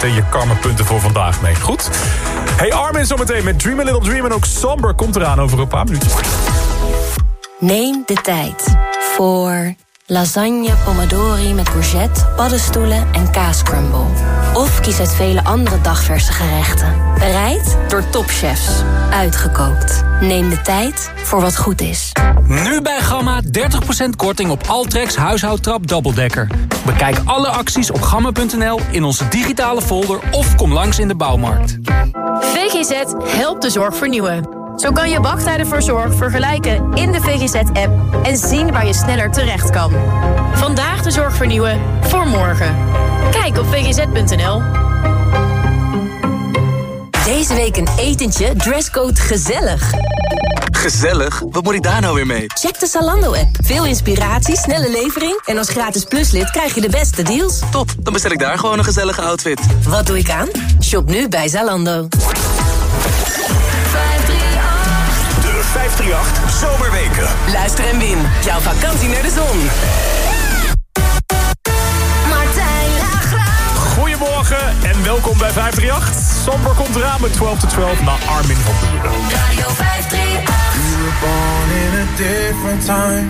meteen je karmapunten voor vandaag mee. Goed? Hey Armin zometeen met Dream a Little Dream. En ook Somber komt eraan over een paar minuten. Neem de tijd voor lasagne, pomodori met courgette, paddenstoelen en kaascrumble. Of kies uit vele andere dagverse gerechten. Bereid door topchefs. Uitgekookt. Neem de tijd voor wat goed is. Nu bij Gamma 30% korting op Altrex huishoudtrap dubbeldekker. Bekijk alle acties op gamma.nl in onze digitale folder of kom langs in de bouwmarkt. VGZ helpt de zorg vernieuwen. Zo kan je wachttijden voor zorg vergelijken in de VGZ-app en zien waar je sneller terecht kan. Vandaag de zorg vernieuwen voor morgen. Kijk op vgz.nl. Deze week een etentje, dresscode gezellig. Gezellig? Wat moet ik daar nou weer mee? Check de Zalando-app. Veel inspiratie, snelle levering... en als gratis pluslid krijg je de beste deals. Top, dan bestel ik daar gewoon een gezellige outfit. Wat doe ik aan? Shop nu bij Zalando. 538 Zomerweken. Luister en win. Jouw vakantie naar de zon. Martijn Goedemorgen en welkom bij 538. Somber komt eraan met 12 to 12 naar Armin van Buren. Radio 538. We were born in a different time.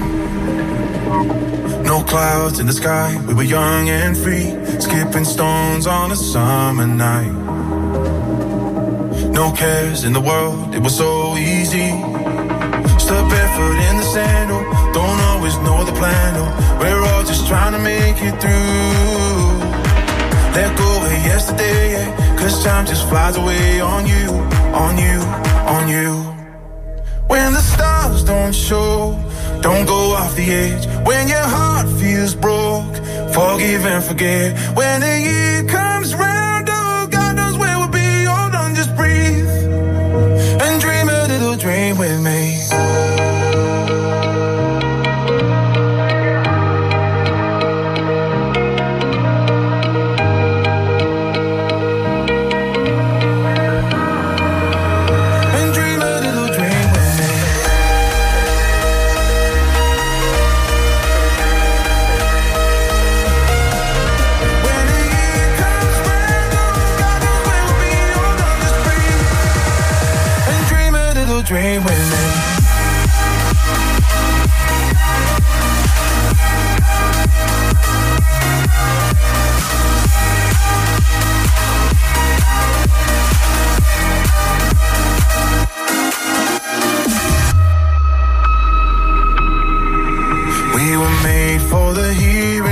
No clouds in the sky. We were young and free. Skipping stones on a summer night. No cares in the world. It was so easy. Step barefoot in the sand, oh, don't always know the plan, oh, we're all just trying to make it through. Let go of yesterday, yeah, cause time just flies away on you, on you, on you. When the stars don't show, don't go off the edge. When your heart feels broke, forgive and forget. When the year comes round, with me.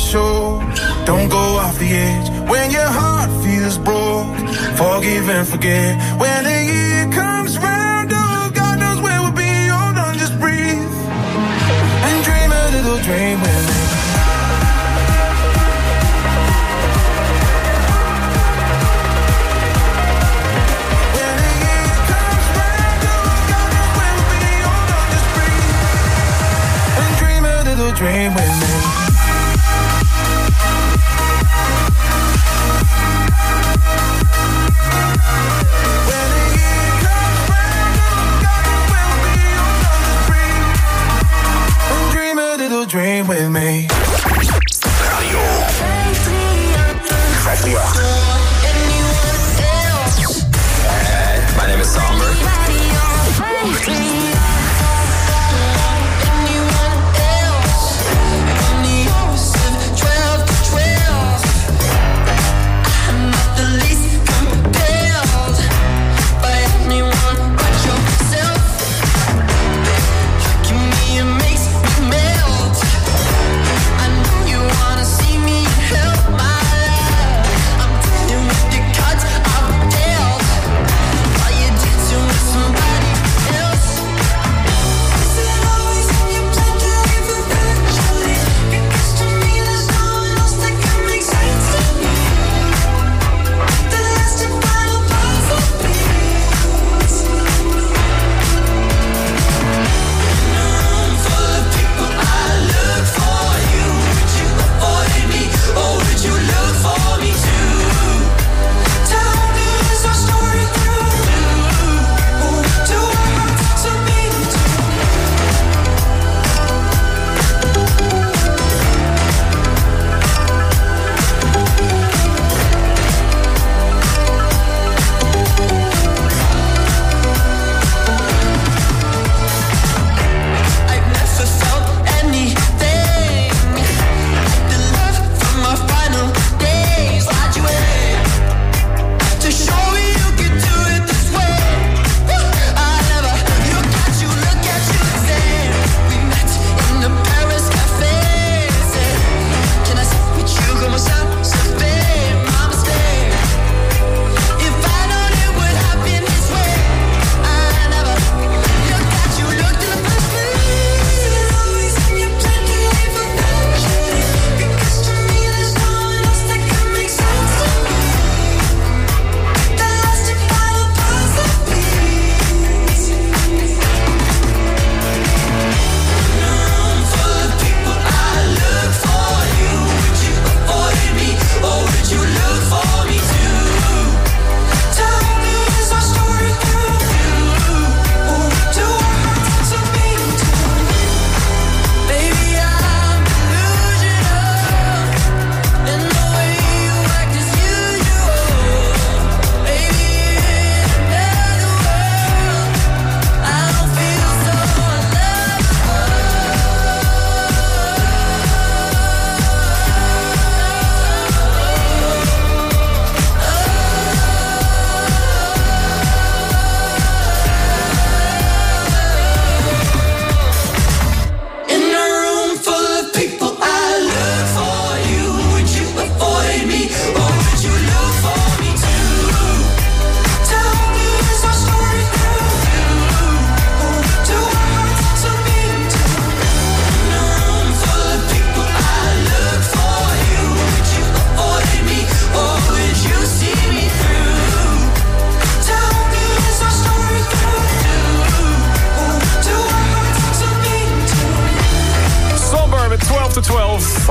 Show, don't go off the edge. When your heart feels broke, forgive and forget. When the year comes round, oh, God knows where we'll be. Hold on, just breathe and dream a little dream with me. When the year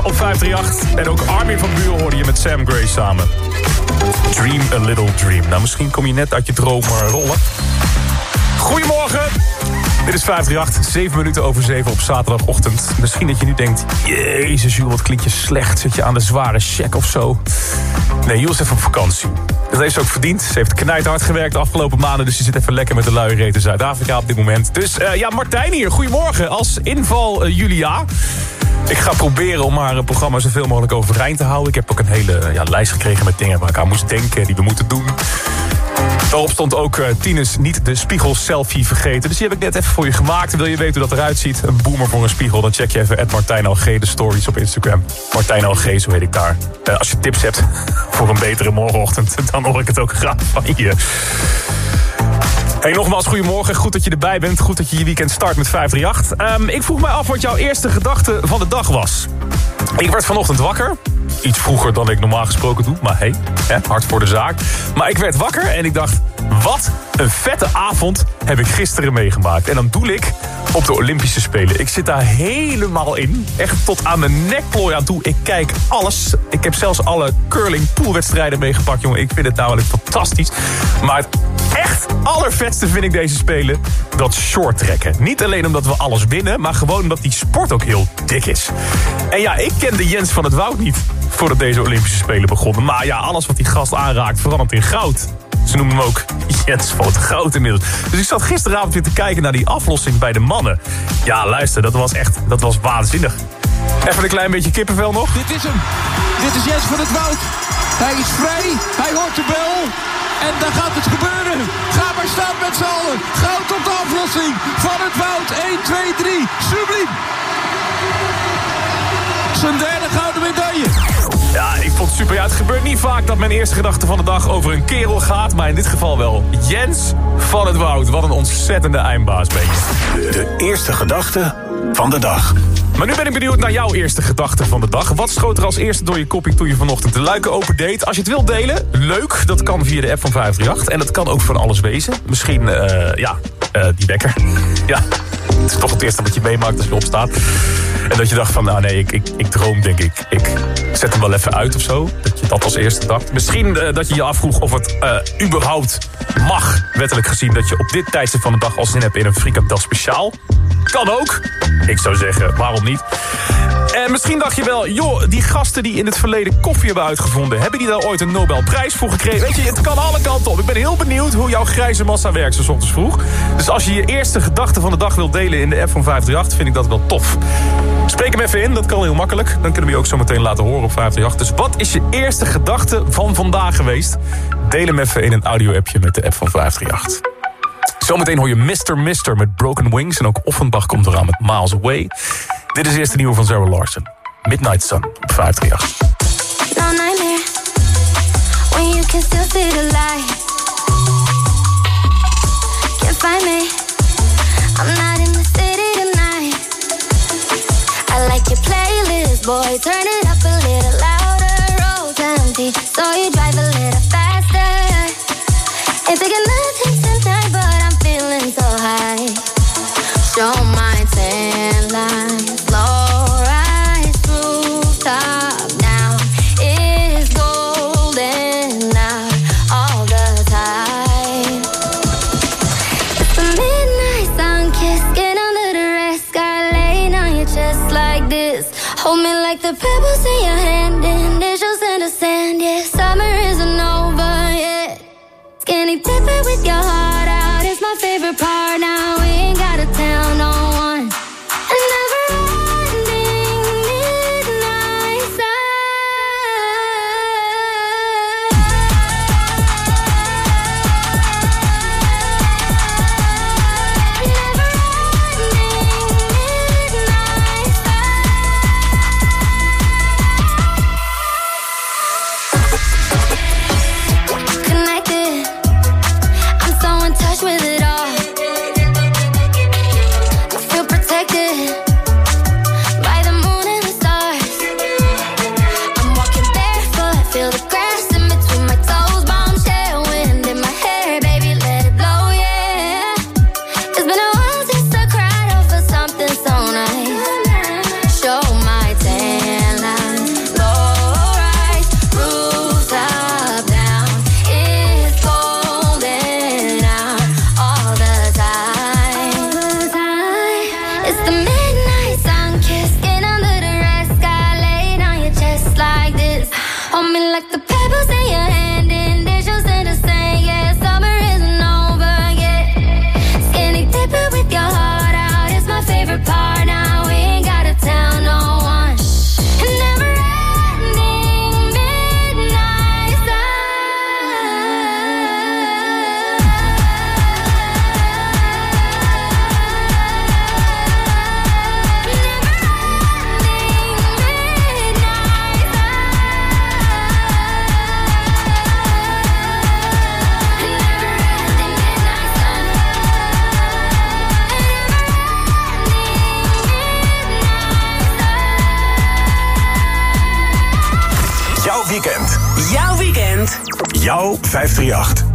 op 538. En ook Armin van Buren hoorde je met Sam Gray samen. Dream a little dream. Nou, misschien kom je net uit je droom rollen. Goedemorgen. Dit is 538, 7 minuten over 7 op zaterdagochtend. Misschien dat je nu denkt, jezus Jules, wat klinkt je slecht. Zit je aan de zware check of zo? Nee, Jules is even op vakantie. Dat heeft ze ook verdiend. Ze heeft knijt hard gewerkt de afgelopen maanden... dus ze zit even lekker met de luie reet in Zuid-Afrika op dit moment. Dus uh, ja, Martijn hier, goedemorgen. Als inval uh, Julia... Ik ga proberen om haar programma zoveel mogelijk overeind te houden. Ik heb ook een hele ja, lijst gekregen met dingen waar ik aan moest denken... die we moeten doen. Daarop stond ook uh, Tines niet de spiegel selfie vergeten. Dus die heb ik net even voor je gemaakt. Wil je weten hoe dat eruit ziet? Een boomer voor een spiegel. Dan check je even Martijn LG de stories op Instagram. Martijn zo heet ik daar. Als je tips hebt voor een betere morgenochtend... dan hoor ik het ook graag van je. Hey, nogmaals, goedemorgen. Goed dat je erbij bent. Goed dat je je weekend start met 538. Um, ik vroeg mij af wat jouw eerste gedachte van de dag was. Ik werd vanochtend wakker. Iets vroeger dan ik normaal gesproken doe. Maar hey, hè, hard voor de zaak. Maar ik werd wakker en ik dacht... Wat een vette avond heb ik gisteren meegemaakt. En dan doe ik op de Olympische Spelen. Ik zit daar helemaal in. Echt tot aan mijn nekplooi aan toe. Ik kijk alles. Ik heb zelfs alle curling poolwedstrijden meegepakt, jongen. Ik vind het namelijk fantastisch. Maar het echt allervetste vind ik deze Spelen... dat short trekken. Niet alleen omdat we alles winnen... maar gewoon omdat die sport ook heel dik is. En ja, ik kende Jens van het Woud niet... voordat deze Olympische Spelen begonnen. Maar ja, alles wat die gast aanraakt verandert in goud. Ze noemen hem ook Jens van het Goud inmiddels. Dus ik zat gisteravond weer te kijken naar die aflossing bij de mannen. Ja, luister, dat was echt dat was waanzinnig. Even een klein beetje kippenvel nog. Dit is hem. Dit is Jens van het Woud. Hij is vrij. Hij hoort de bel. En dan gaat het gebeuren. Ga maar staan met z'n allen. Goud op de aflossing. Van het Woud. 1, 2, 3. Subliem. Zijn derde gouden medaille. Vond het super. Ja, het gebeurt niet vaak dat mijn eerste gedachte van de dag over een kerel gaat. Maar in dit geval wel. Jens van het Woud. Wat een ontzettende eindbaas ben je. De eerste gedachte van de dag. Maar nu ben ik benieuwd naar jouw eerste gedachte van de dag. Wat schoot er als eerste door je kopie toen je vanochtend de luiken opendeed? Als je het wilt delen, leuk. Dat kan via de app van 538. En dat kan ook van alles wezen. Misschien, uh, ja, uh, die wekker. ja, het is toch het eerste wat je meemaakt als je opstaat. En dat je dacht van, nou nee, ik, ik, ik droom denk ik. Ik zet hem wel even uit of zo. Dat je dat als eerste dacht. Misschien uh, dat je je afvroeg of het uh, überhaupt mag, wettelijk gezien... dat je op dit tijdstip van de dag al zin hebt in een frikandel speciaal. Kan ook. Ik zou zeggen, waarom niet? En misschien dacht je wel, joh, die gasten die in het verleden koffie hebben uitgevonden... hebben die daar ooit een Nobelprijs voor gekregen? Weet je, het kan alle kanten op. Ik ben heel benieuwd hoe jouw grijze massa werkt zo ochtends vroeg. Dus als je je eerste gedachte van de dag wilt delen in de app van 538... vind ik dat wel tof. Spreek hem even in, dat kan heel makkelijk. Dan kunnen we je ook zo meteen laten horen op 538. Dus wat is je eerste gedachte van vandaag geweest? Deel hem even in een audio-appje met de app van 538. Zometeen hoor je Mr. Mister met Broken Wings. En ook Offenbach komt eraan met Miles Away. Dit is eerst de nieuwe van Sarah Larson. Midnight Sun op 538. No When you can still see the light Can't find me boy. Turn it up a little louder. Roads empty So you drive a little faster 538.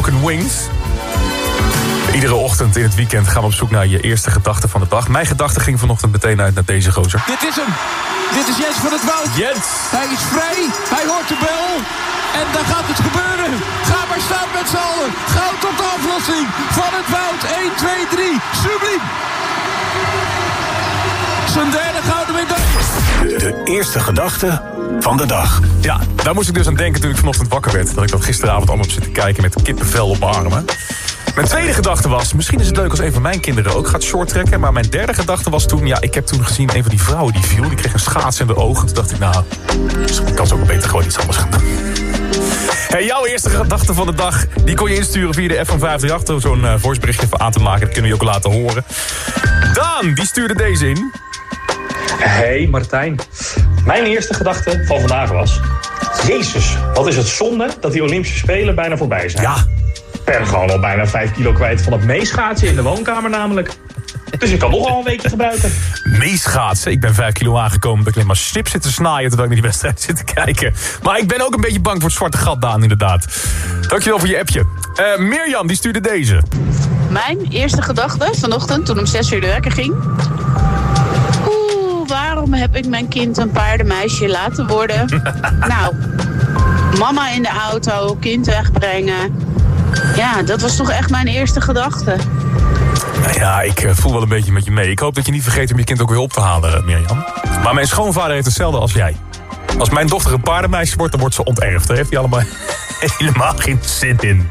Broken Wings. Iedere ochtend in het weekend gaan we op zoek naar je eerste gedachte van de dag. Mijn gedachte ging vanochtend meteen uit naar deze gozer. Dit is hem. Dit is Jens van het Woud. Jens. Hij is vrij. Hij hoort de bel. En dan gaat het gebeuren. Ga maar staan met z'n allen. Goud tot de aflossing. Van het Woud. 1, 2, 3. Subliem. Zijn derde gouden medaille. De eerste gedachte van de dag. Ja, daar moest ik dus aan denken toen ik vanochtend wakker werd. Dat ik dat gisteravond allemaal op zitten kijken met kippenvel op mijn armen. Mijn tweede gedachte was, misschien is het leuk als een van mijn kinderen ook gaat short trekken. Maar mijn derde gedachte was toen, ja, ik heb toen gezien een van die vrouwen die viel. Die kreeg een schaats in de ogen. Toen dacht ik, nou, ik kan ze ook beter gewoon iets anders gaan doen. Hey, jouw eerste gedachte van de dag, die kon je insturen via de F538. Door zo'n uh, voiceberichtje even aan te maken, dat kunnen we je ook laten horen. Daan, die stuurde deze in. Hey Martijn. Mijn eerste gedachte van vandaag was... Jezus, wat is het zonde dat die Olympische Spelen bijna voorbij zijn. Ja. Ik ben gewoon al bijna 5 kilo kwijt van het meeschaatsen in de woonkamer namelijk. Dus ik kan nog al een weekje gebruiken. Meeschaatsen. Ik ben 5 kilo aangekomen dat ik alleen maar snip zit te snaaien... terwijl ik naar die wedstrijd zit te kijken. Maar ik ben ook een beetje bang voor het zwarte gat, Daan, inderdaad. Dankjewel voor je appje. Uh, Mirjam, die stuurde deze. Mijn eerste gedachte vanochtend, toen om 6 uur de wekker ging... Waarom heb ik mijn kind een paardenmeisje laten worden? nou, mama in de auto, kind wegbrengen... Ja, dat was toch echt mijn eerste gedachte. Nou ja, ik uh, voel wel een beetje met je mee. Ik hoop dat je niet vergeet om je kind ook weer op te halen, Mirjam. Maar mijn schoonvader heeft hetzelfde als jij. Als mijn dochter een paardenmeisje wordt, dan wordt ze onterfd. Daar heeft hij allemaal helemaal geen zin in.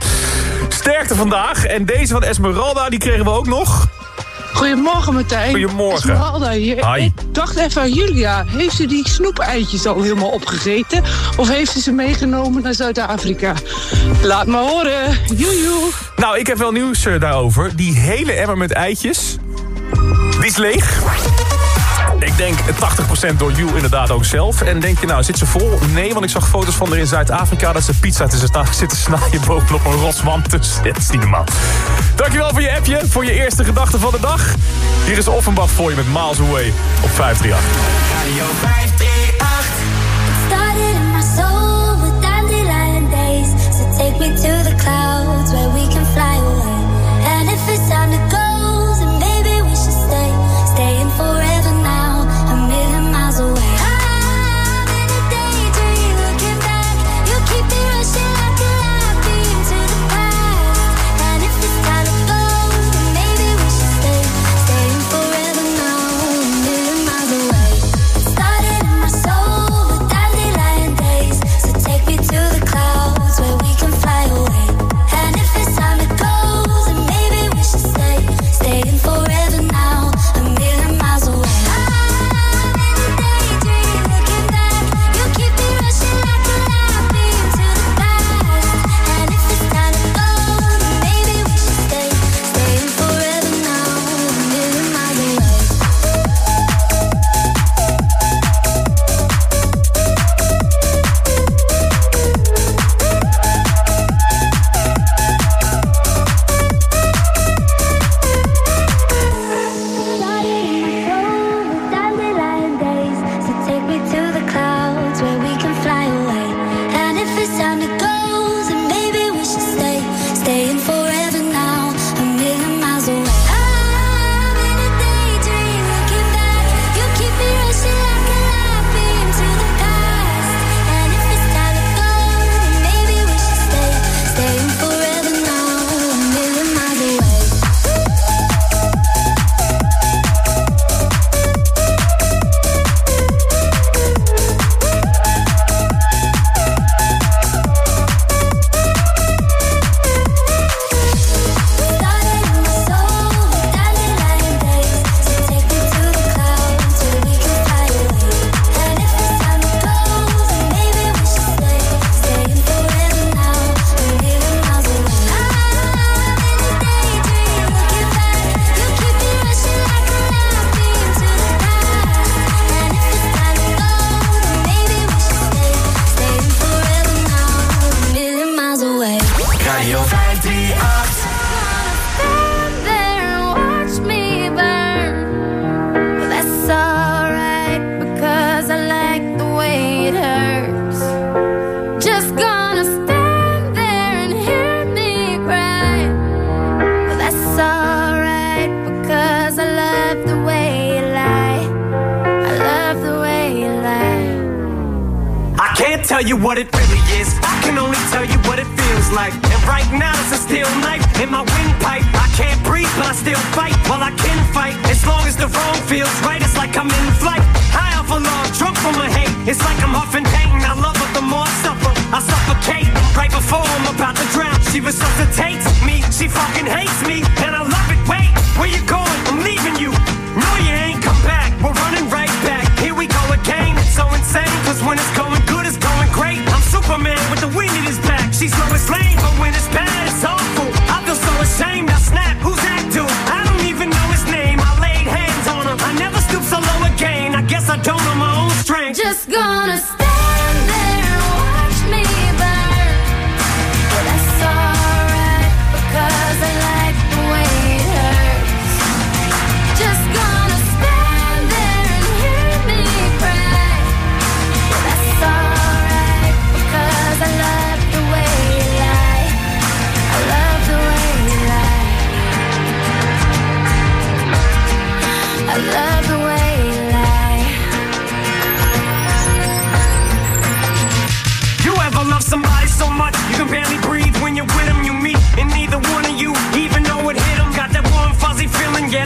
Sterkte vandaag. En deze van Esmeralda, die kregen we ook nog. Goedemorgen Martijn. Goedemorgen. Esmeralda hier. Hi. Ik dacht even aan Julia. Heeft ze die snoepeitjes al helemaal opgegeten? Of heeft ze ze meegenomen naar Zuid-Afrika? Laat me horen. Joejoe. Nou, ik heb wel nieuws uh, daarover. Die hele emmer met eitjes, die is leeg. Ik denk 80% door Jules inderdaad ook zelf. En denk je nou, zit ze vol? Nee, want ik zag foto's van haar in Zuid-Afrika... dat ze pizza tussen zitten snijden bovenop een rotswand. Dus dat is niet normaal. Dankjewel voor je appje, voor je eerste gedachte van de dag. Hier is Offenbach voor je met Miles Away op 538. Radio 538. Started in my soul with days. So take me to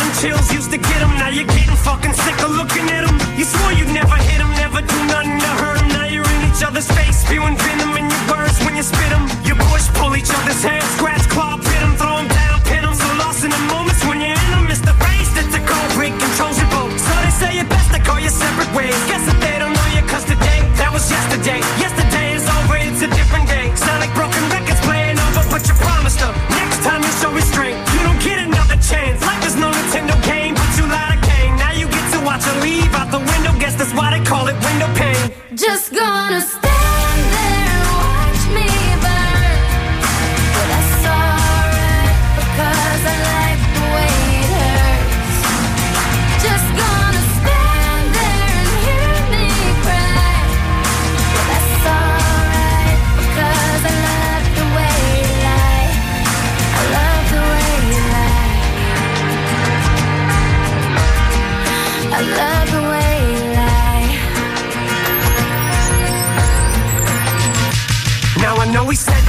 them chills used to get them. Now you're getting fucking sick of looking at them. You swore you'd never hit them, never do nothing to hurt them. Now you're in each other's face, spewing venom in your words when you spit them. You push, pull each other's hair, scratch, claw, pit them, throw them down, pin them. So lost in the moments when you're in them. It's the race that's a cold break controls your boat. So they say it best to call you separate ways. Guess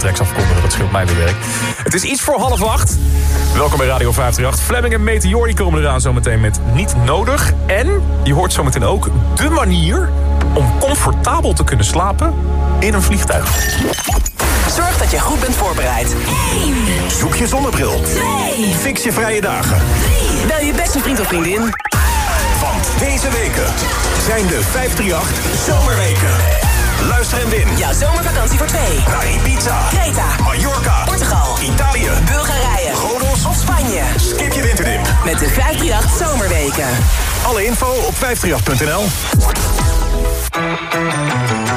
tracks afkondigen. Dat scheelt mij weer werk. Het is iets voor half acht. Welkom bij Radio 538. Fleming en Meteor die komen eraan zometeen met Niet Nodig. En je hoort zometeen ook de manier om comfortabel te kunnen slapen in een vliegtuig. Zorg dat je goed bent voorbereid. Zoek je zonnebril. Fix je vrije dagen. Bel je beste vriend of vriendin. Want deze weken zijn de 538 Zomerweken. Luister en win. Jouw zomervakantie voor twee. Naar Ibiza, Creta, Mallorca, Portugal, Italië, Bulgarije, Rodos of Spanje. Skip je winterdip. Met de 538 Zomerweken. Alle info op 538.nl.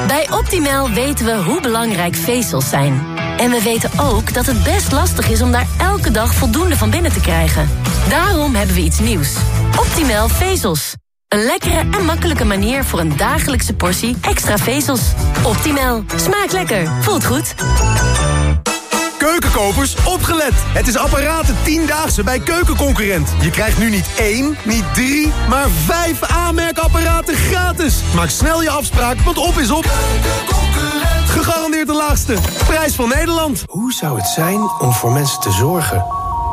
Bij Optimal weten we hoe belangrijk vezels zijn. En we weten ook dat het best lastig is om daar elke dag voldoende van binnen te krijgen. Daarom hebben we iets nieuws. Optimal vezels. Een lekkere en makkelijke manier voor een dagelijkse portie extra vezels. Optimal. Smaakt lekker. Voelt goed. Keukenkopers, opgelet! Het is apparaten 10-daagse bij Keukenconcurrent. Je krijgt nu niet één, niet drie, maar vijf aanmerkapparaten gratis. Maak snel je afspraak, want op is op. Gegarandeerd de laagste. Prijs van Nederland. Hoe zou het zijn om voor mensen te zorgen?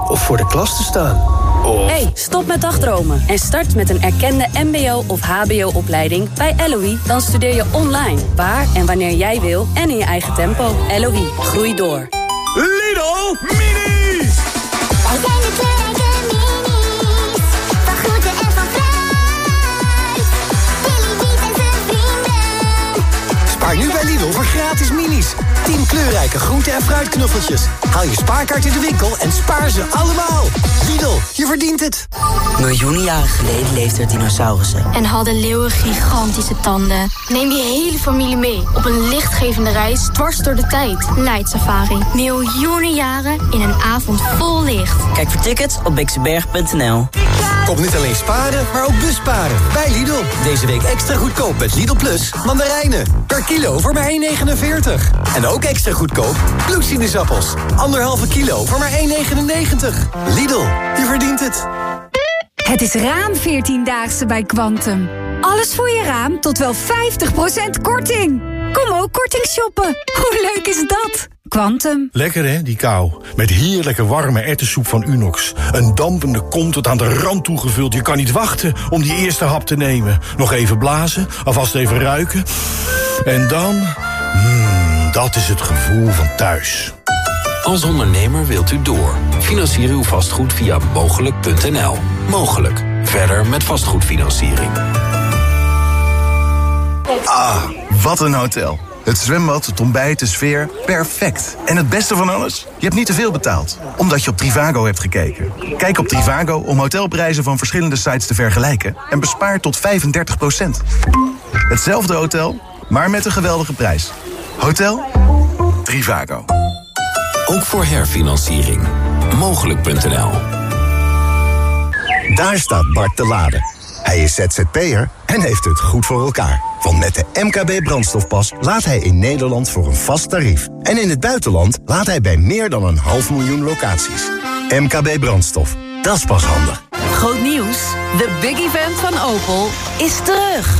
Of voor de klas te staan? Of... Hey, stop met dagdromen en start met een erkende mbo- of hbo-opleiding bij LOE. Dan studeer je online, waar en wanneer jij wil en in je eigen tempo. LOE, groei door. Lidl Minis! Wij zijn de kleurrijke minis. Van groente en van fruit. Billy Beat en zijn vrienden. Spaar nu bij Lidl voor gratis minis. 10 kleurrijke groente- en fruitknuffeltjes. Haal je spaarkaart in de winkel en spaar ze allemaal. Lidl, je verdient het. Miljoenen jaren geleden leefden er dinosaurussen. En hadden leeuwen gigantische tanden. Neem je hele familie mee op een lichtgevende reis dwars door de tijd. Night Safari. Miljoenen jaren in een avond vol licht. Kijk voor tickets op bixenberg.nl. Kom niet alleen sparen, maar ook busparen. Bij Lidl. Deze week extra goedkoop met Lidl Plus mandarijnen. Per kilo voor maar 1,49. En ook extra goedkoop bloedsinusappels. Anderhalve kilo voor maar 1,99. Lidl, je verdient het. Het is raam 14-daagse bij Quantum. Alles voor je raam tot wel 50% korting. Kom ook korting shoppen. Hoe leuk is dat? Quantum. Lekker hè, die kou. Met heerlijke warme erwtensoep van Unox. Een dampende kom tot aan de rand toegevuld. Je kan niet wachten om die eerste hap te nemen. Nog even blazen, alvast even ruiken. En dan... Dat is het gevoel van thuis. Als ondernemer wilt u door. Financier uw vastgoed via mogelijk.nl. Mogelijk. Verder met vastgoedfinanciering. Ah, wat een hotel. Het zwembad, het ontbijt, de sfeer, perfect. En het beste van alles? Je hebt niet te veel betaald, omdat je op Trivago hebt gekeken. Kijk op Trivago om hotelprijzen van verschillende sites te vergelijken... en bespaar tot 35% Hetzelfde hotel, maar met een geweldige prijs. Hotel Trivago. Ook voor herfinanciering. Mogelijk.nl. Daar staat Bart te laden. Hij is ZZP'er en heeft het goed voor elkaar. Want met de MKB brandstofpas laat hij in Nederland voor een vast tarief. En in het buitenland laat hij bij meer dan een half miljoen locaties. MKB brandstof, dat is pas handig. Groot nieuws. De big event van Opel is terug.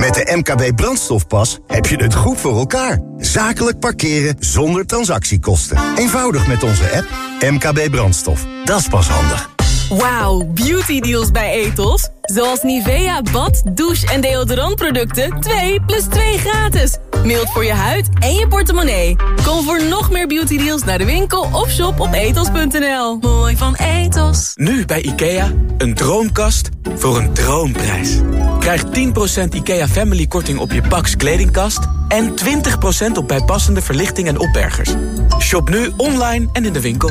Met de MKB brandstofpas heb je het goed voor elkaar. Zakelijk parkeren zonder transactiekosten. Eenvoudig met onze app MKB brandstof. Dat is pas handig. Wauw, beauty deals bij Ethos. Zoals Nivea bad, douche en deodorantproducten 2 plus 2 gratis. Mild voor je huid en je portemonnee. Kom voor nog meer beauty deals naar de winkel of shop op ethos.nl. Mooi van Ethos. Nu bij IKEA, een droomkast voor een droomprijs. Krijg 10% IKEA Family korting op je Pax kledingkast... en 20% op bijpassende verlichting en opbergers. Shop nu online en in de winkel.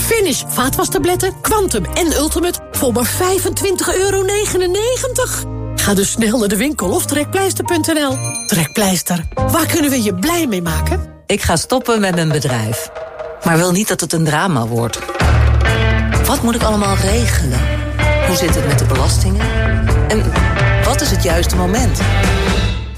Finish vaatwastabletten, Quantum en Ultimate voor maar 25,99 euro. Ga dus snel naar de winkel of trekpleister.nl. Trekpleister, waar kunnen we je blij mee maken? Ik ga stoppen met mijn bedrijf. Maar wil niet dat het een drama wordt. Wat moet ik allemaal regelen? Hoe zit het met de belastingen? En wat is het juiste moment?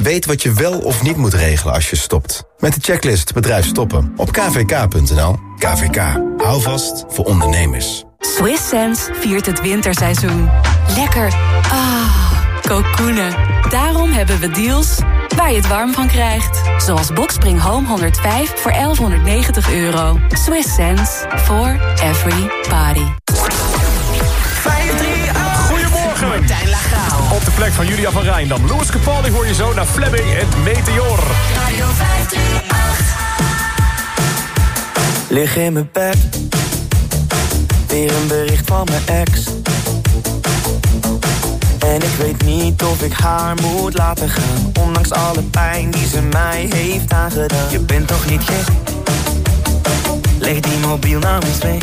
Weet wat je wel of niet moet regelen als je stopt. Met de checklist Bedrijf Stoppen op kvk.nl. KVK. Hou vast voor ondernemers. Swiss Sense viert het winterseizoen. Lekker. Ah, kokoenen. Daarom hebben we deals waar je het warm van krijgt. Zoals Boxspring Home 105 voor 1190 euro. Swiss sense for every body. Goedemorgen. Martijn. Op de plek van Julia van Rijndam. Louis Capaldi hoor je zo naar Fleming en Meteor. Radio 538. Lig in mijn bed. Weer een bericht van mijn ex. En ik weet niet of ik haar moet laten gaan. Ondanks alle pijn die ze mij heeft aangedaan. Je bent toch niet gek? Leg die mobiel nou eens weg.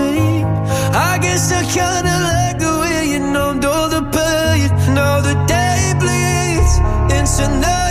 I guess I kinda like the way you all the pain. The day bleeds into nightfall,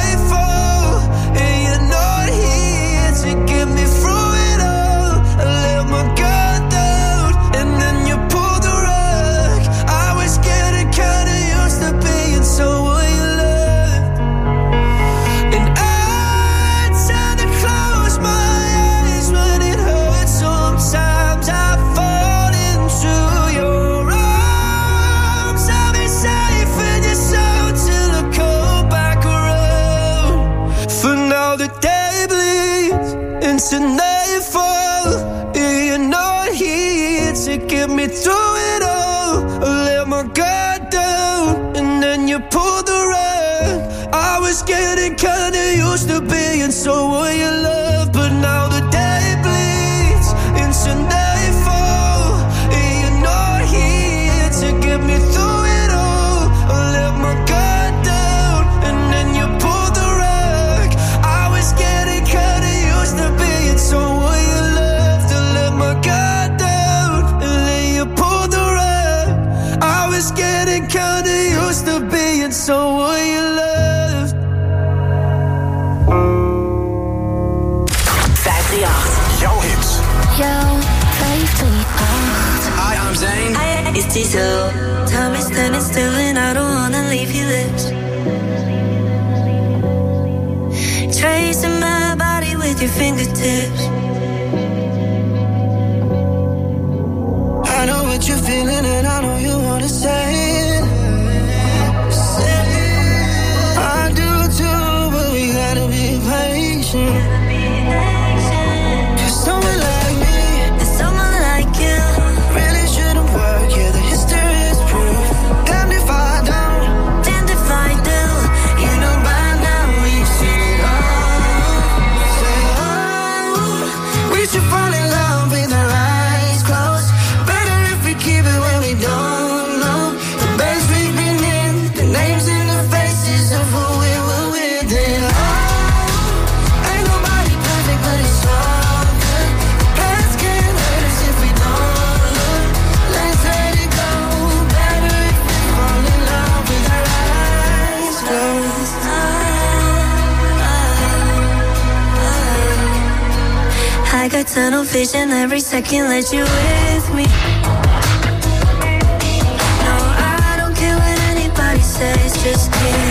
getting kinda used to being someone you tunnel vision. Every second let you with me. No, I don't care what anybody says, just kiss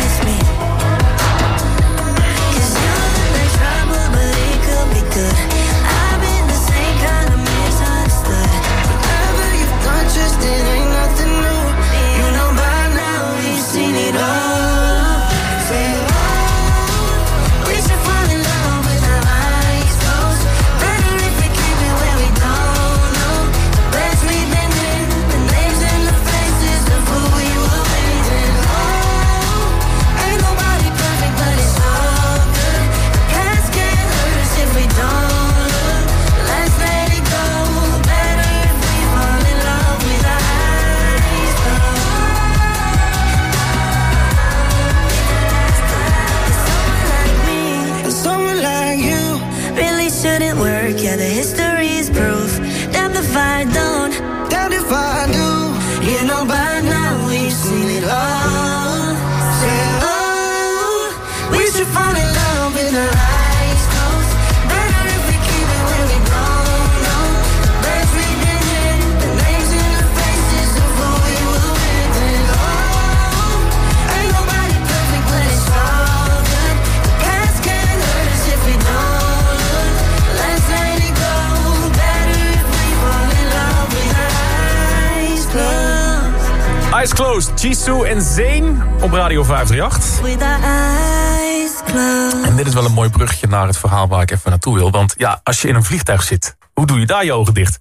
Eyes Closed, Jisoo en Zane op Radio 538. With our eyes closed. En dit is wel een mooi bruggetje naar het verhaal waar ik even naartoe wil. Want ja, als je in een vliegtuig zit, hoe doe je daar je ogen dicht?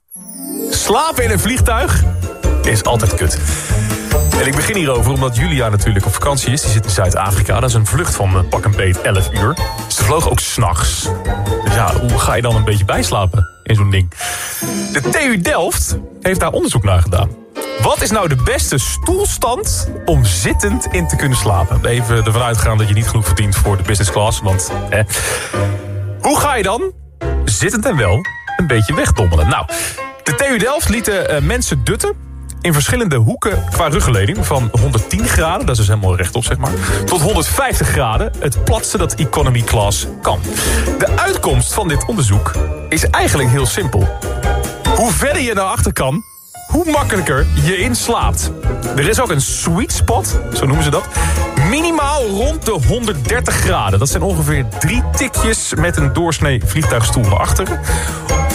Slapen in een vliegtuig is altijd kut. En ik begin hierover omdat Julia natuurlijk op vakantie is. Die zit in Zuid-Afrika. Dat is een vlucht van eh, pak een beet 11 uur. Ze vloog ook s'nachts. Dus ja, hoe ga je dan een beetje bijslapen in zo'n ding? De TU Delft heeft daar onderzoek naar gedaan. Wat is nou de beste stoelstand om zittend in te kunnen slapen? Even ervan uitgaan dat je niet genoeg verdient voor de business class. Want, eh. Hoe ga je dan, zittend en wel, een beetje wegdommelen? Nou, de TU Delft lieten eh, mensen dutten in verschillende hoeken qua ruggenleding. Van 110 graden, dat is dus helemaal rechtop zeg maar, tot 150 graden. Het platste dat economy class kan. De uitkomst van dit onderzoek is eigenlijk heel simpel. Hoe verder je naar achter kan, hoe makkelijker je inslaapt. Er is ook een sweet spot, zo noemen ze dat. Minimaal rond de 130 graden. Dat zijn ongeveer drie tikjes met een doorsnee vliegtuigstoel naar achteren.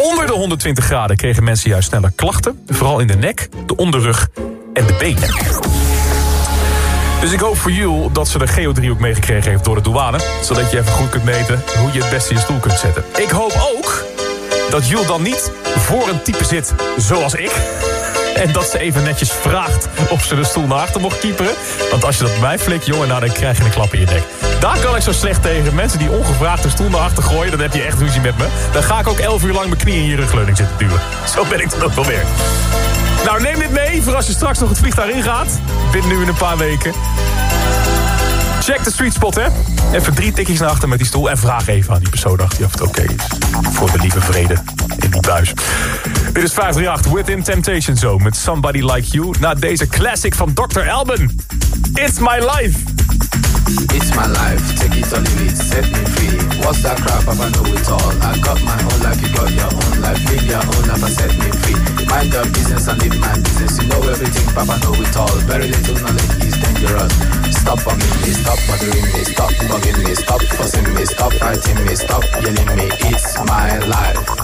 Onder de 120 graden kregen mensen juist sneller klachten. Vooral in de nek, de onderrug en de benen. Dus ik hoop voor Jules dat ze de geodriehoek meegekregen heeft door de douane. Zodat je even goed kunt meten hoe je het beste je stoel kunt zetten. Ik hoop ook dat Jules dan niet voor een type zit zoals ik. En dat ze even netjes vraagt of ze de stoel naar achter mocht kieperen. Want als je dat bij mij flikt, jongen, nou, dan krijg je een klap in je nek. Daar kan ik zo slecht tegen. Mensen die ongevraagd de stoel naar achter gooien, dan heb je echt ruzie met me. Dan ga ik ook 11 uur lang mijn knie in je rugleuning zitten duwen. Zo ben ik dan ook wel weer. Nou, neem dit mee voor als je straks nog het vliegtuig ingaat. Binnen nu in een paar weken. Check de street spot, hè. Even drie tikjes naar achter met die stoel. En vraag even aan die persoon achter of het oké is. Voor de lieve vrede in die buis. Dit is 538 Within Temptation Zone met Somebody Like You. Na deze classic van Dr. Alban. It's My Life. It's my life, take it or leave it, set me free. What's that crap? I know it all. I got my own life, you got your own life. Live your own life and set me free. Mind your business and live my business. You know everything, Papa know it all. Very little knowledge is dangerous. Stop bugging me, stop bothering me, stop bugging me, stop fussing me, stop fighting me, stop yelling me. It's my life.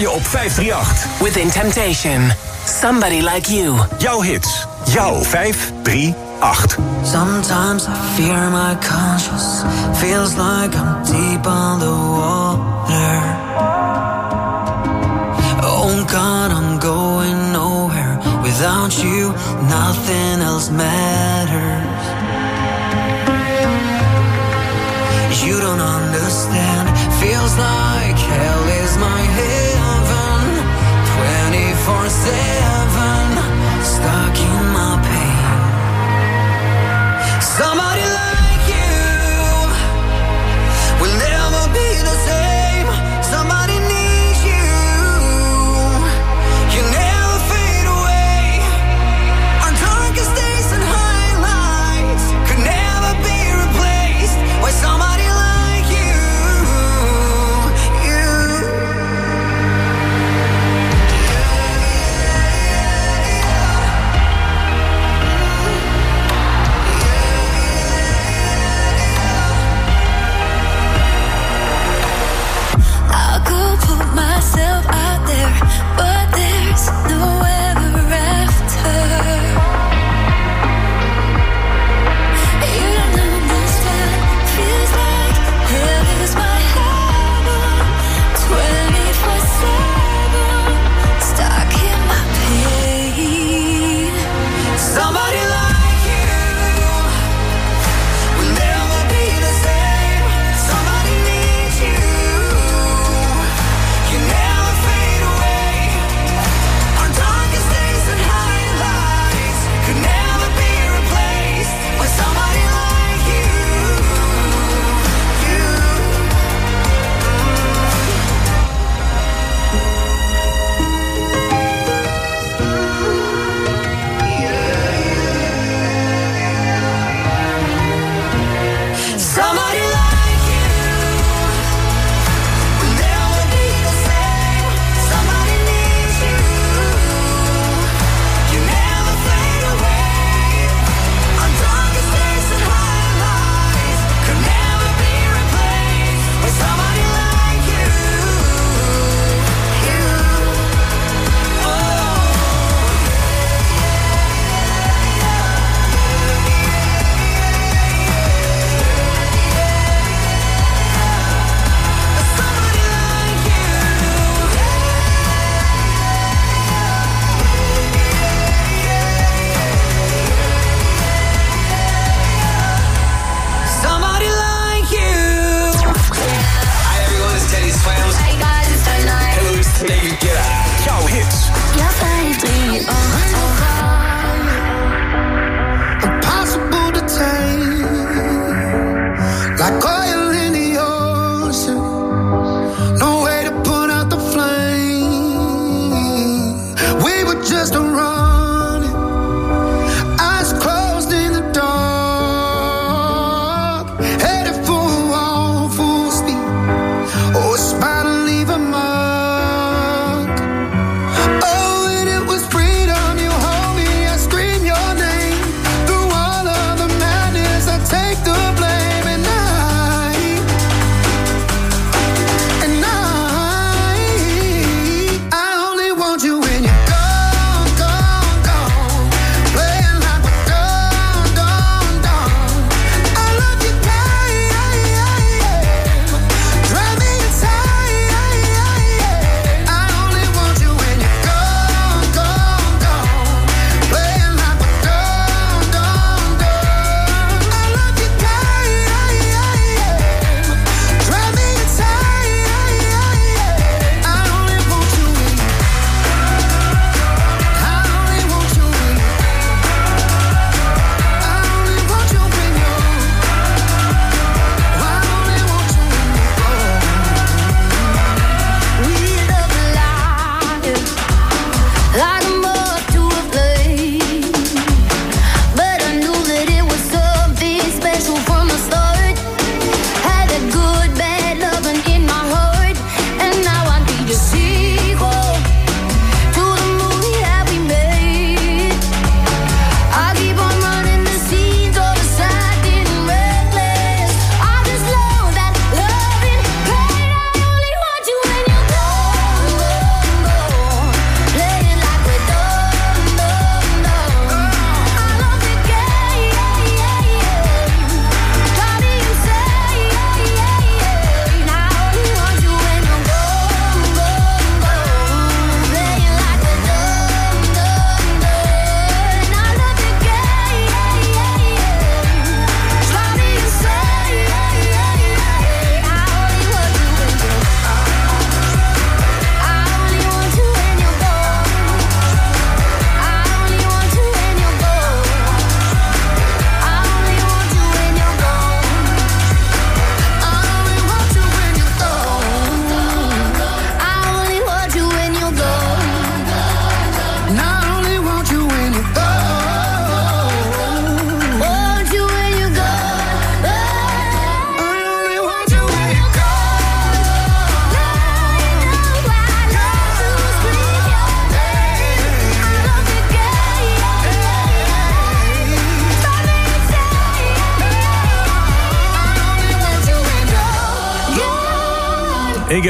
hoor je op 538. Within Temptation. Somebody like you. Jouw hits. Jouw 538. Sometimes I fear my conscience. Feels like I'm deep underwater. Oh God, I'm going nowhere. Without you, nothing else matters. You don't understand. Feels like hell is my heaven. 24 7.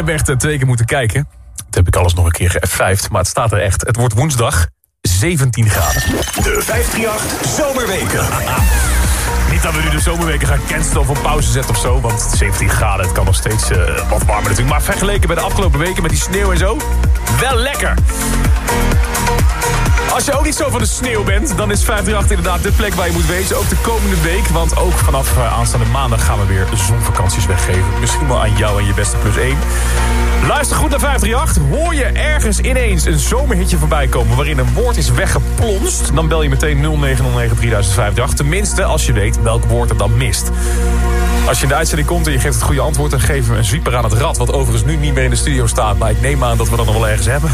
Heb twee keer moeten kijken. Toen heb ik alles nog een keer ge-F5'd, maar het staat er echt. Het wordt woensdag 17 graden. De 538 Zomerweken. Dat we nu de zomerweken gaan cancelen of op pauze zetten of zo. Want 17 graden, het kan nog steeds eh, wat warmer natuurlijk. Maar vergeleken bij de afgelopen weken met die sneeuw en zo, wel lekker. Als je ook niet zo van de sneeuw bent, dan is 538 inderdaad de plek waar je moet wezen. Ook de komende week, want ook vanaf eh, aanstaande maandag gaan we weer zonvakanties weggeven. Misschien wel aan jou en je beste plus 1. Luister goed naar 538. Hoor je ergens ineens een zomerhitje voorbij komen waarin een woord is weggeplonst... dan bel je meteen 0909 Tenminste, als je weet welk woord er dan mist. Als je in de uitzending komt en je geeft het goede antwoord... dan geven we een zwieper aan het rad, wat overigens nu niet meer in de studio staat. Maar ik neem aan dat we dat nog wel ergens hebben.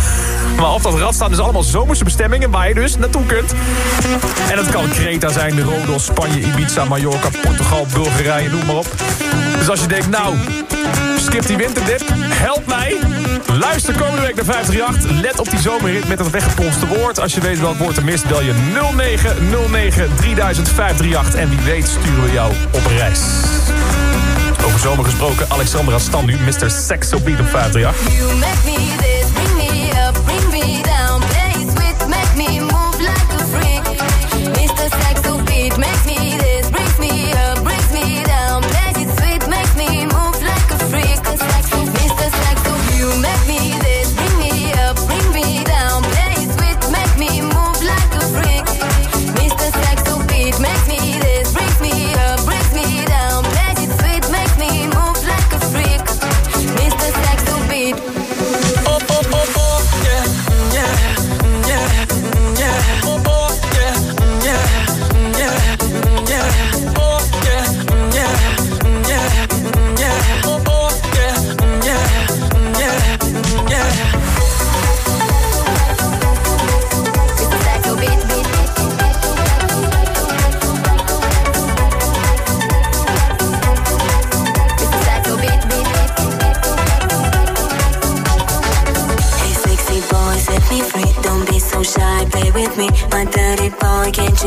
Maar op dat rad staan dus allemaal zomerse bestemmingen... waar je dus naartoe kunt. En dat kan Creta zijn, Rodos, Spanje, Ibiza, Mallorca, Portugal, Bulgarije, noem maar op. Dus als je denkt, nou, skip die winterdip, help mij. Luister komende week naar 538. Let op die zomerhit met het weggeponste woord. Als je weet welk woord er mist, bel je 0909 300538. En wie weet sturen we jou op reis. Over zomer gesproken, Alexandra Stan nu, Mr. Sexo Beat op 538.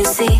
You see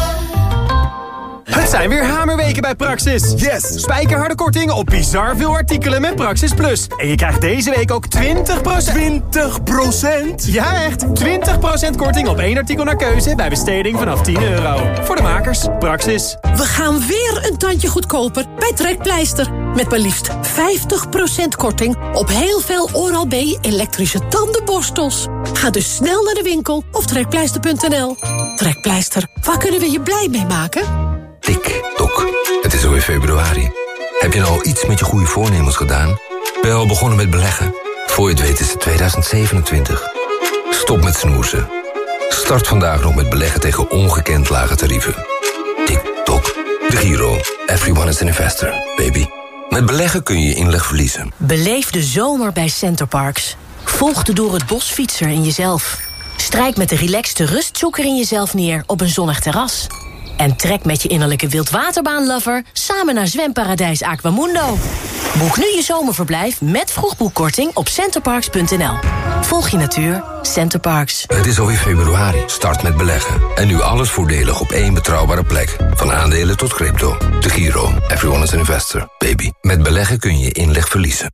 Zijn weer hamerweken bij Praxis. Yes! Spijkerharde korting op bizar veel artikelen met Praxis Plus. En je krijgt deze week ook 20%... 20%? Ja, echt! 20% korting op één artikel naar keuze bij besteding vanaf 10 euro. Voor de makers, Praxis. We gaan weer een tandje goedkoper bij Trekpleister. Met maar liefst 50% korting op heel veel Oral-B elektrische tandenborstels. Ga dus snel naar de winkel of trekpleister.nl. Trekpleister, waar kunnen we je blij mee maken? Tik, tok. Het is alweer februari. Heb je al iets met je goede voornemens gedaan? Ben je al begonnen met beleggen? Voor je het weet is het 2027. Stop met snoezen. Start vandaag nog met beleggen tegen ongekend lage tarieven. Tik, tok. De Giro. Everyone is an investor, baby. Met beleggen kun je je inleg verliezen. Beleef de zomer bij Centerparks. Volg de door het bosfietser in jezelf. Strijk met de relaxte rustzoeker in jezelf neer op een zonnig terras. En trek met je innerlijke wildwaterbaanlover samen naar zwemparadijs Aquamundo. Boek nu je zomerverblijf met vroegboekkorting op centerparks.nl. Volg je natuur, Centerparks. Het is alweer februari. Start met beleggen. En nu alles voordelig op één betrouwbare plek. Van aandelen tot crypto. De Giro. Everyone is an investor, baby. Met beleggen kun je inleg verliezen.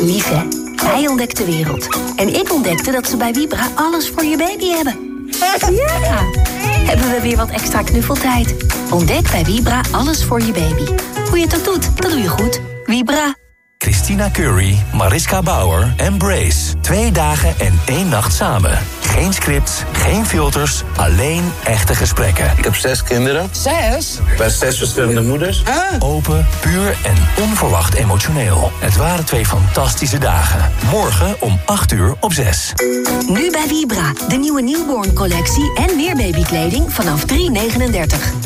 Lief hè? Hij ontdekt de wereld. En ik ontdekte dat ze bij Vibra alles voor je baby hebben. Ja! Hebben we weer wat extra knuffeltijd. Ontdek bij Vibra alles voor je baby. Hoe je het ook doet, dat doe je goed. Vibra. Christina Curry, Mariska Bauer en Brace. Twee dagen en één nacht samen. Geen scripts, geen filters, alleen echte gesprekken. Ik heb zes kinderen. Zes? Bij zes verschillende moeders. Open, puur en onverwacht emotioneel. Het waren twee fantastische dagen. Morgen om 8 uur op 6. Nu bij Vibra. De nieuwe newborn collectie en meer babykleding vanaf 3,39.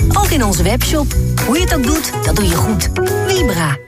Ook in onze webshop. Hoe je het ook doet, dat doe je goed. Vibra.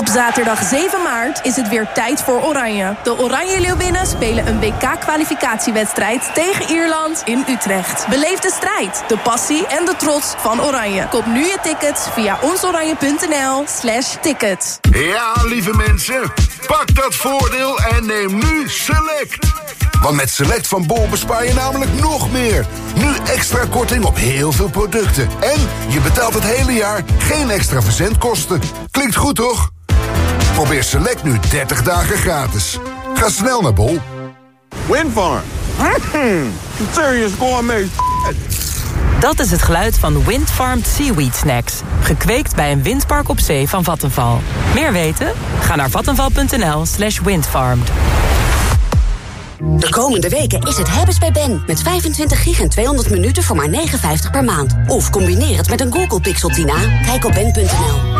Op zaterdag 7 maart is het weer tijd voor Oranje. De Oranje Leeuwinnen spelen een WK-kwalificatiewedstrijd tegen Ierland in Utrecht. Beleef de strijd, de passie en de trots van Oranje. Koop nu je tickets via onsoranje.nl slash tickets. Ja, lieve mensen, pak dat voordeel en neem nu Select. Want met Select van Bol bespaar je namelijk nog meer. Nu extra korting op heel veel producten. En je betaalt het hele jaar geen extra verzendkosten. Klinkt goed, toch? Probeer Select nu 30 dagen gratis. Ga snel naar Bol. Windfarm. Mm, serious gourmet Dat is het geluid van Windfarmed Seaweed Snacks. Gekweekt bij een windpark op zee van Vattenval. Meer weten? Ga naar vattenval.nl slash windfarmed. De komende weken is het hebben's bij Ben. Met 25 gig en 200 minuten voor maar 59 per maand. Of combineer het met een Google Pixel Tina. Kijk op ben.nl.